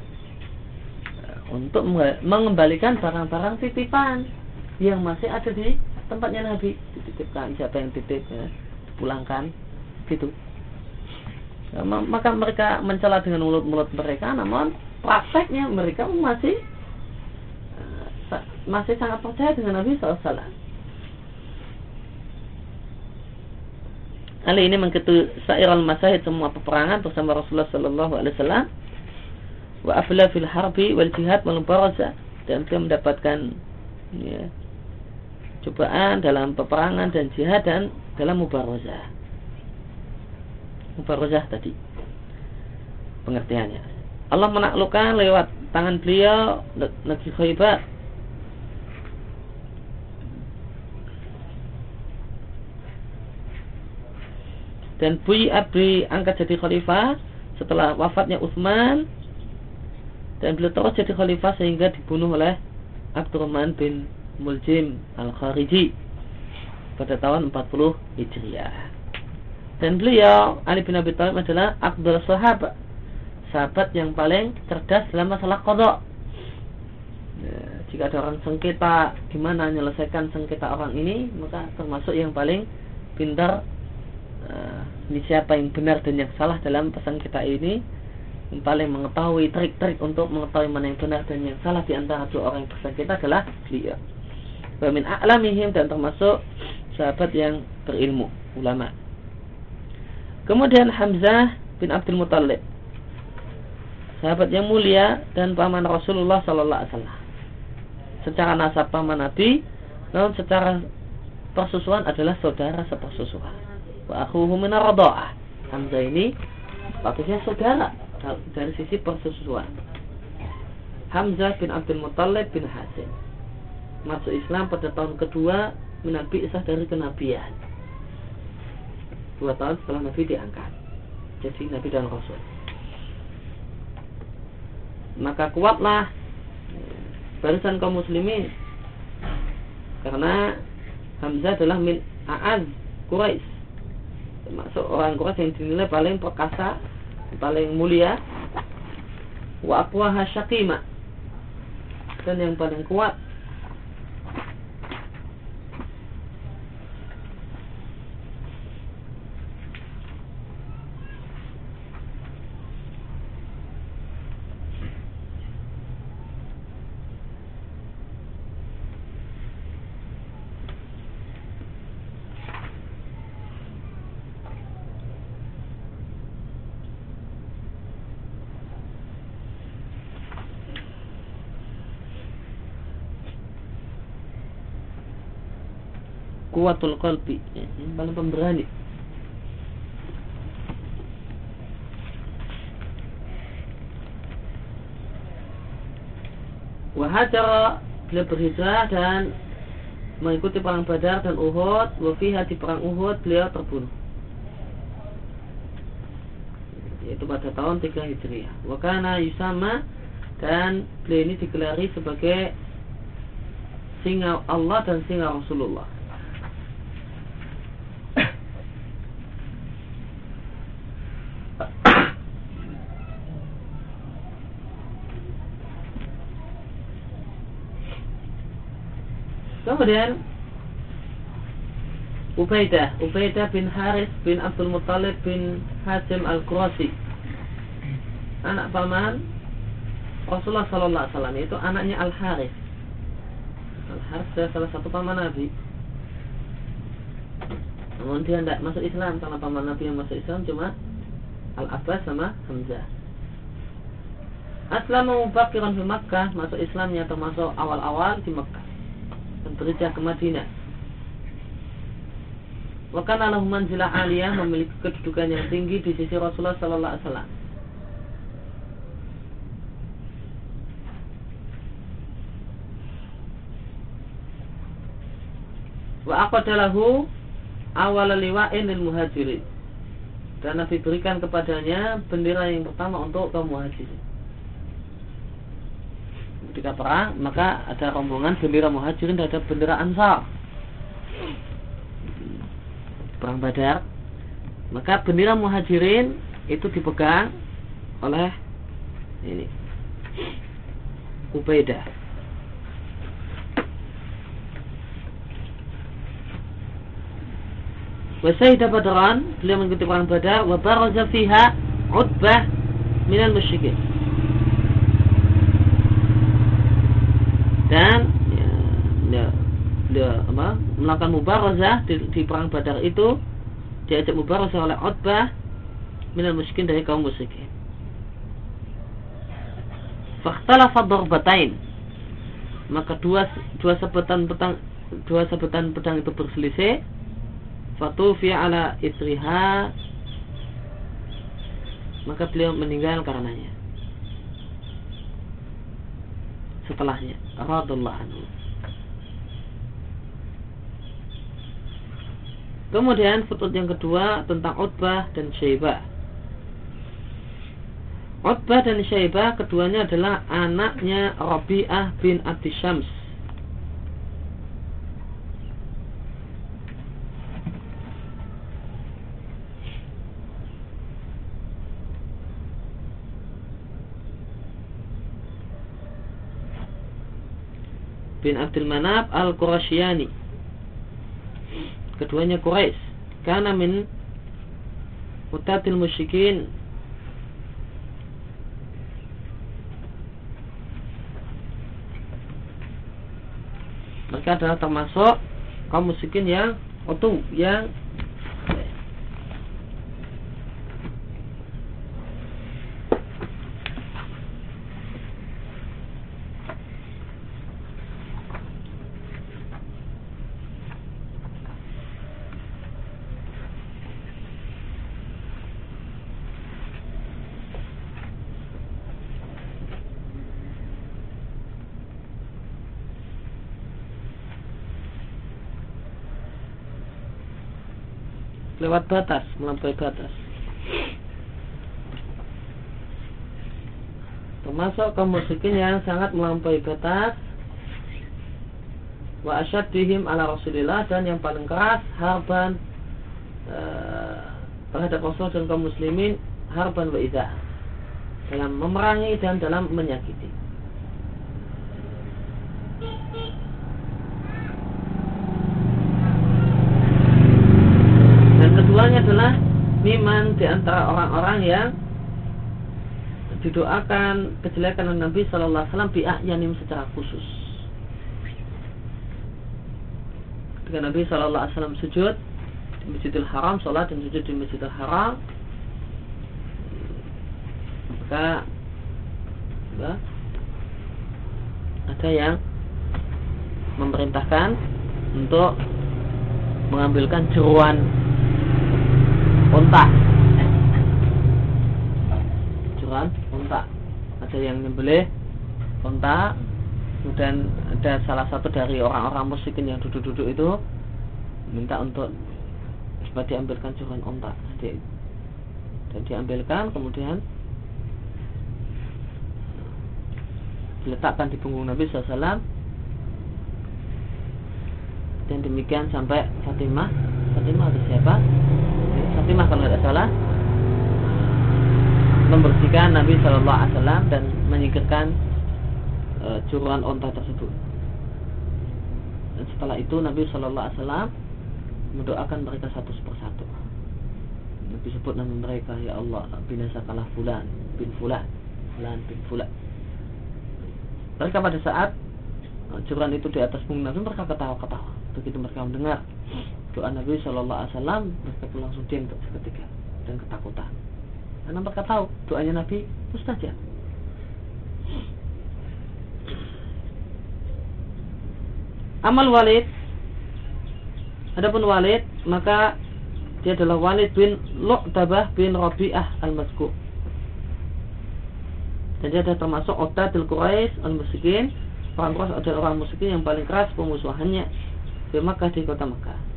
untuk mengembalikan barang-barang titipan yang masih ada di tempatnya Nabi. Dititipkan siapa yang titip ya, dipulangkan gitu. Ya, maka mereka mencela dengan mulut-mulut mereka namun prakteknya mereka masih eh, masih sangat percaya dengan Nabi SAW Ali ini mengikuti sairal masahid semua peperangan bersama Rasulullah Wasallam. Wa afla fil harbi wal jihad wal dan dia mendapatkan ya, cobaan dalam peperangan dan jihad dan dalam mubarazah. Mubarazah tadi pengertiannya. Allah menaklukkan lewat tangan beliau negeri Khaybar dan Bui Abri angkat jadi khalifah setelah wafatnya Utsman dan beliau terus jadi khalifah sehingga dibunuh oleh Abdurrahman bin Muljim Al-Khariji pada tahun 40 Hijriah. Dan beliau Ali bin Abi Thalib adalah Abdul Sahabat, sahabat yang paling cerdas dalam masalah kodok. Ya, jika ada orang sengketa gimana menyelesaikan sengketa orang ini, maka termasuk yang paling pintar uh, ini siapa yang benar dan yang salah dalam pesan kita ini paling mengetahui trik-trik untuk mengetahui mana yang benar dan yang salah di antara dua orang yang kita adalah beliau. Wamin a'lamihim dan termasuk sahabat yang berilmu, ulama. Kemudian Hamzah bin Abdul Muttalib. Sahabat yang mulia dan paman Rasulullah sallallahu alaihi wasallam. Secara nasab paman Nabi, namun secara persusuan adalah saudara sepersusuan wa akhuhu min Hamzah ini statusnya saudara dari sisi persusuan. Hamzah bin Abdul Muttalib bin Hasim masuk Islam pada tahun kedua menabi isah dari kenabian. Dua tahun setelah Nabi diangkat jadi Nabi dan Rasul. Maka kuatlah barisan kaum muslimin karena Hamzah adalah min A'az Quraisy termasuk orang Quraisy yang dinilai paling perkasa paling mulia. Wa aqwaha syaqima dan yang paling kuat kuatul qalbi yang paling pemberani Wahajara beliau berhijrah dan mengikuti perang Badar dan Uhud. Wafiha di perang Uhud beliau terbunuh. Yaitu pada tahun 3 Hijriah. Wakana Yusama dan beliau ini digelari sebagai singa Allah dan singa Rasulullah. Kemudian Ubaidah, Ubaidah bin Haris bin Abdul Muttalib bin Hasim Al-Qurasi. Anak paman Rasulullah sallallahu alaihi wasallam itu anaknya Al Haris. Al Haris adalah salah satu paman Nabi. Namun dia tidak masuk Islam karena paman Nabi yang masuk Islam cuma Al Abbas sama Hamzah. Aslamu mubakiran di Makkah, masuk Islamnya termasuk awal-awal di Makkah dan berhijrah ke Madinah. Wakan Allah manzilah aliyah memiliki kedudukan yang tinggi di sisi Rasulullah Sallallahu Alaihi Wasallam. Wa aqadalahu awal liwa'in lil muhajirin. Dan Nabi berikan kepadanya bendera yang pertama untuk kaum muhajirin. Ketika perang, maka ada rombongan bendera muhajirin dan ada bendera ansar. Perang badar. Maka bendera muhajirin itu dipegang oleh ini Ubaidah Wasaidah Badran beliau mengikuti perang Badar wa baraza Utbah minal musyrikin. Dan ya, ya, dia apa? melakukan mubarazah di, di perang Badar itu diajak mubarazah oleh Utbah minal musyrikin dari kaum musyrikin. Fakhtalafa darbatain. Maka dua dua sebutan pedang dua sebutan pedang itu berselisih fatufi ala istriha maka beliau meninggal karenanya setelahnya radallahu anhu Kemudian footnote yang kedua tentang Utbah dan Syaibah. Utbah dan Syaibah keduanya adalah anaknya Rabi'ah bin Abdi Syams. bin Abdul Manab al-Qurasyani. Keduanya Quraisy. Karena min utatil musyrikin mereka adalah termasuk kaum musyrikin yang utuh yang lewat batas, melampaui batas. Termasuk kaum musyrikin yang sangat melampaui batas wa asyaddihim ala Rasulillah dan yang paling keras harban uh, terhadap Rasul dan kaum muslimin harban wa idza dalam memerangi dan dalam menyakiti. Dan keduanya adalah miman di antara orang-orang yang didoakan kejelekan Nabi Shallallahu Alaihi Wasallam bi'ahyanim secara khusus. Ketika Nabi Shallallahu Alaihi Wasallam sujud di Masjidil Haram, sholat dan sujud di Masjidil Haram, maka ada yang memerintahkan untuk mengambilkan jeruan unta jeruan unta ada yang nyembelih unta kemudian ada salah satu dari orang-orang musyrikin yang duduk-duduk itu minta untuk supaya diambilkan jeruan unta jadi dan diambilkan kemudian diletakkan di punggung Nabi SAW dan demikian sampai Fatimah. Fatimah atau siapa? Fatimah kalau tidak salah membersihkan Nabi Shallallahu Alaihi Wasallam dan menyingkirkan e, curuan onta tersebut. Dan setelah itu Nabi Shallallahu Alaihi Wasallam mendoakan mereka satu persatu. Nabi sebut nama mereka ya Allah binasakanlah fulan bin fulan fulan bin fulan. Mereka pada saat e, curuan itu di atas punggung Nabi mereka ketawa-ketawa. Begitu mereka mendengar doa Nabi Shallallahu Alaihi Wasallam mereka pun langsung diam seketika dan ketakutan karena mereka tahu doanya Nabi mustajab amal Walid adapun Walid maka dia adalah Walid bin Lu'tabah bin Rabi'ah al-Mazkur dan dia adalah termasuk Otadil Quraisy al-Musikin orang Quraisy adalah orang Musikin yang paling keras pemusuhannya di Makkah di kota Makkah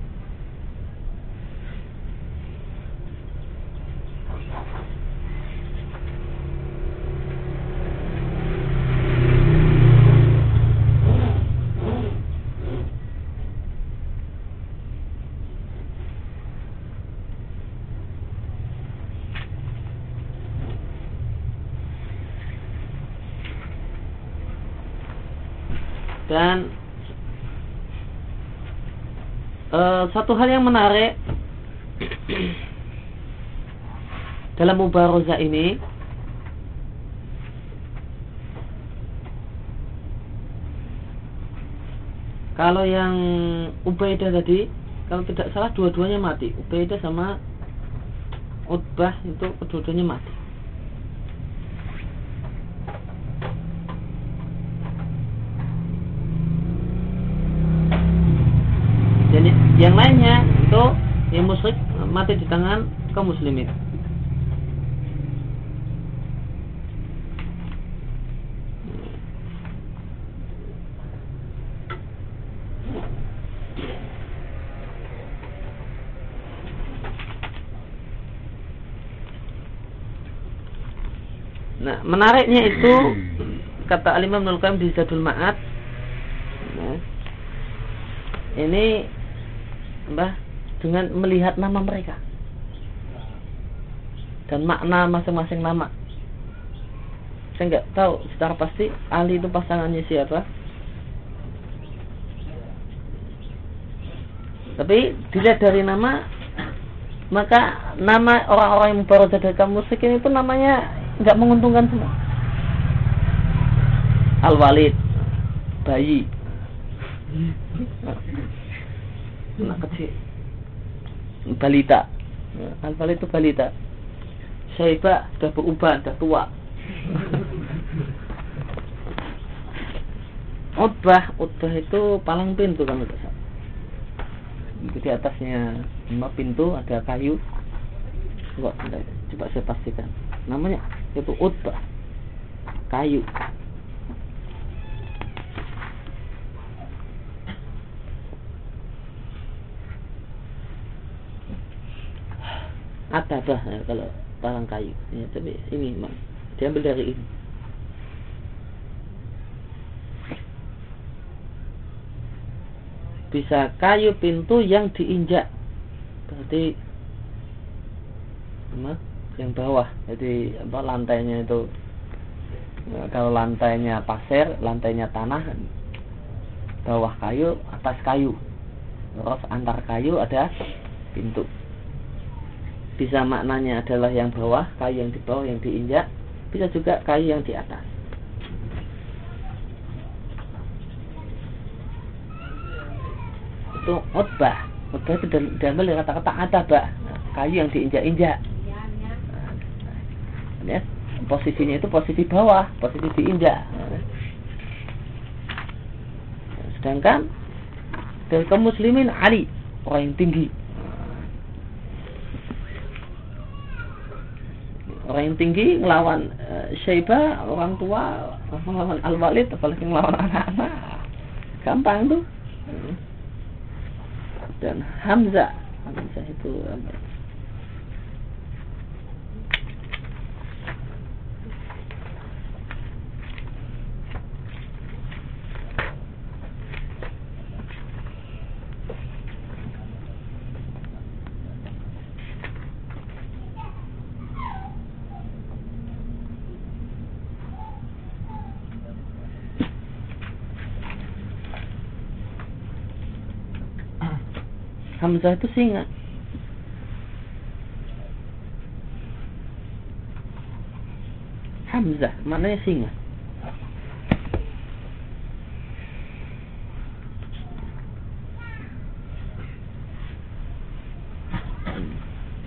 dan uh, satu hal yang menarik dalam mubarazah ini kalau yang Ubaidah tadi kalau tidak salah dua-duanya mati. Ubaidah sama Utbah itu kedua-duanya mati yang lainnya itu yang musyrik mati di tangan kaum muslimin Nah, menariknya itu kata Alimah Ibnu di Zadul Ma'ad. Nah, ini Mbah dengan melihat nama mereka dan makna masing-masing nama. Saya nggak tahu secara pasti Ali itu pasangannya siapa. Tapi dilihat dari nama, maka nama orang-orang yang baru dari kaum musik ini pun namanya nggak menguntungkan semua. Al-Walid, bayi anak kecil. Balita. Al itu balita. Syaiba sudah berubah, sudah tua. Utbah, Utbah itu palang pintu kan udah di atasnya lima pintu ada kayu. Coba coba saya pastikan. Namanya itu Utbah. Kayu atabah ya, kalau palang kayu? Ya, tapi ini mah diambil dari ini. Bisa kayu pintu yang diinjak. Berarti apa, yang bawah. Jadi apa lantainya itu ya, kalau lantainya pasir lantainya tanah bawah kayu atas kayu. Terus antar kayu ada pintu bisa maknanya adalah yang bawah kayu yang di bawah yang diinjak. Bisa juga kayu yang di atas. Itu otbah otbah itu diambil dari kata-kata atabah kayu yang diinjak-injak. Ya, posisinya itu posisi bawah posisi diinjak. Sedangkan dari kaum muslimin Ali orang yang tinggi orang yang tinggi ngelawan uh, Syaiba orang tua melawan Al Walid apalagi ngelawan anak-anak. Gampang tuh. Dan Hamzah. Hamzah itu Hamzah itu singa. Hamzah, maknanya singa.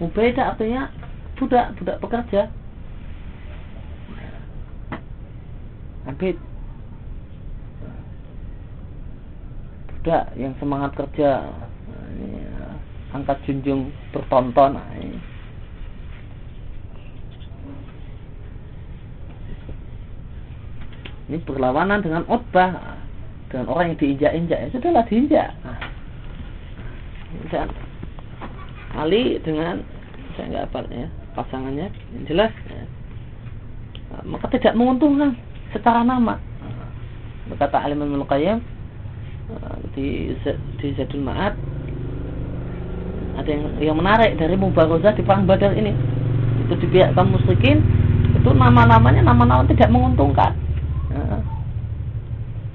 Ubaidah artinya budak, budak pekerja. Abid. Budak yang semangat kerja angkat junjung bertonton ini. berlawanan dengan otbah dengan orang yang diinjak-injak. Ya sudahlah diinjak. Nah, Ali dengan saya nggak apa ya pasangannya. Yang jelas ya. nah, maka tidak menguntungkan secara nama. Nah, berkata Alim al Qayyim di di Zadul Ma'ad ada yang yang menarik dari mubarozah di perang Badar ini itu di pihak kaum musyrikin itu nama-namanya nama-nama tidak menguntungkan ya.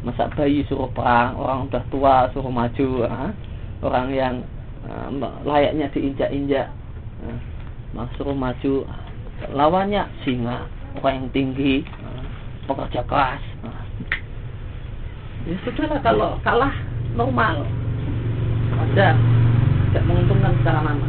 masa bayi suruh perang orang udah tua suruh maju ya. orang yang uh, layaknya diinjak-injak ya. suruh maju lawannya singa orang yang tinggi pekerja keras ya sudahlah kalau kalah normal ada tidak menguntungkan secara nama.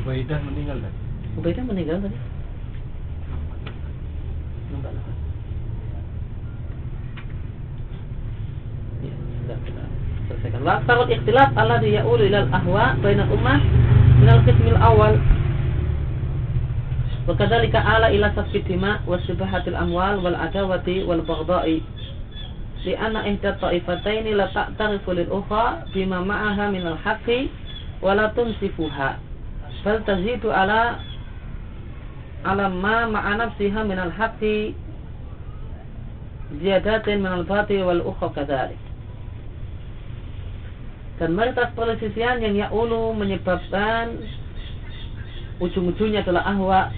Ubaidah meninggal kan? Ubaidah meninggal tadi. Nampak Ya, sudah kita selesaikan. Wa ikhtilaf alladhi ya'ulu ilal ahwa bainal ummah minal qismil awal Wakadzalika ala ila safki dima wa subahatil amwal wal adawati wal bagdai Di anna ihda ta'ifataini la ta'tarifu lil ufa bima ma'aha min al wa la tunsifuha. Bal tazidu ala ala ma ma'a nafsiha min al ziyadatin min bati wal ufa kadzalik. dan mayoritas perselisihan yang ya'ulu menyebabkan ujung-ujungnya adalah ahwa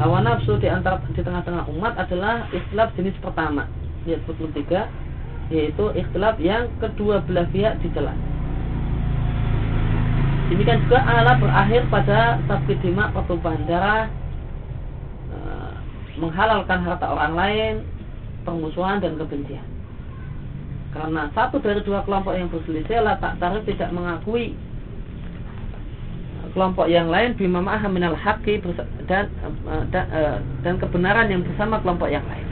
hawa nafsu di antara di tengah-tengah umat adalah ikhtilaf jenis pertama yaitu 43 yaitu ikhtilaf yang kedua belah pihak dicela. Demikian juga Allah berakhir pada sabki dima pertumpahan darah e, menghalalkan harta orang lain, permusuhan dan kebencian. Karena satu dari dua kelompok yang berselisih Allah tak tarif tidak mengakui kelompok yang lain bima ma'aha minal haqqi dan, eh, dan eh, dan kebenaran yang bersama kelompok yang lain.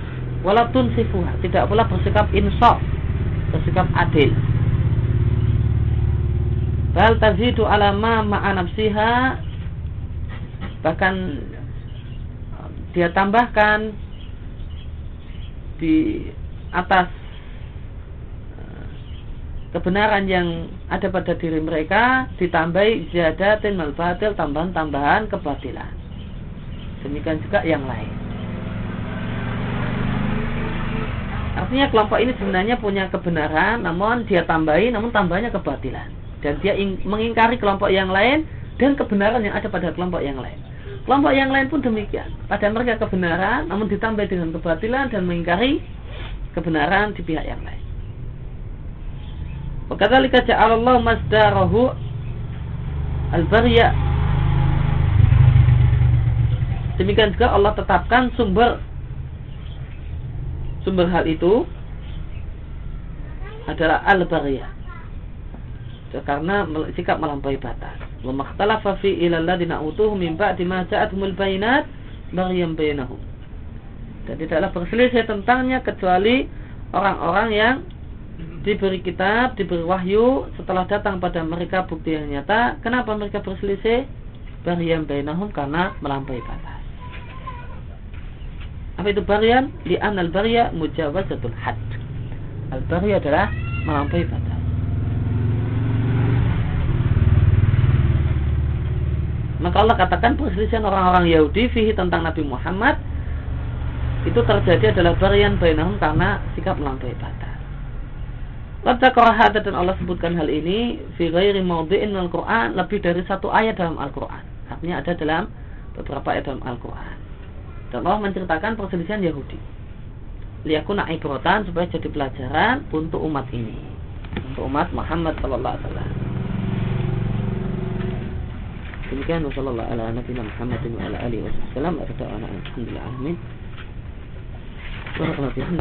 Walaupun sifuha tidak pula bersikap insaf, bersikap adil. Bal tazidu ala ma ma'a nafsiha bahkan dia tambahkan di atas kebenaran yang ada pada diri mereka ditambahi ziyadatin mal batil tambahan-tambahan kebatilan. Demikian juga yang lain. Artinya kelompok ini sebenarnya punya kebenaran, namun dia tambahi, namun tambahnya kebatilan. Dan dia mengingkari kelompok yang lain dan kebenaran yang ada pada kelompok yang lain. Kelompok yang lain pun demikian. Pada mereka kebenaran, namun ditambah dengan kebatilan dan mengingkari kebenaran di pihak yang lain. Wakadzalika ja'alallahu masdarahu al-barya. Demikian juga Allah tetapkan sumber sumber hal itu adalah al-barya. Karena sikap melampaui batas. Wa makhtalafa fi ila alladziina utuhu min ba'di ma ja'atuhumul bayinat baghyan bainahum. Dan tidaklah berselisih tentangnya kecuali orang-orang yang diberi kitab, diberi wahyu setelah datang pada mereka bukti yang nyata. Kenapa mereka berselisih? Baryam bainahum karena melampaui batas. Apa itu barian? Li'an al-barya mujawazatul had. Al-barya adalah melampaui batas. Maka Allah katakan perselisihan orang-orang Yahudi fihi tentang Nabi Muhammad itu terjadi adalah barian bainahum karena sikap melampaui batas. Korahada dan Allah sebutkan hal ini fi ghairi mawdi'in al-Quran lebih dari satu ayat dalam Al-Quran. Artinya ada dalam beberapa ayat dalam Al-Quran. Dan Allah menceritakan perselisihan Yahudi. Liyakuna ibrotan supaya jadi pelajaran untuk umat ini. Untuk umat Muhammad sallallahu alaihi wasallam. Demikian wasallallahu ala nabiyina Muhammadin wa ala alihi wasallam. Alhamdulillah alamin. Barakallahu fiikum.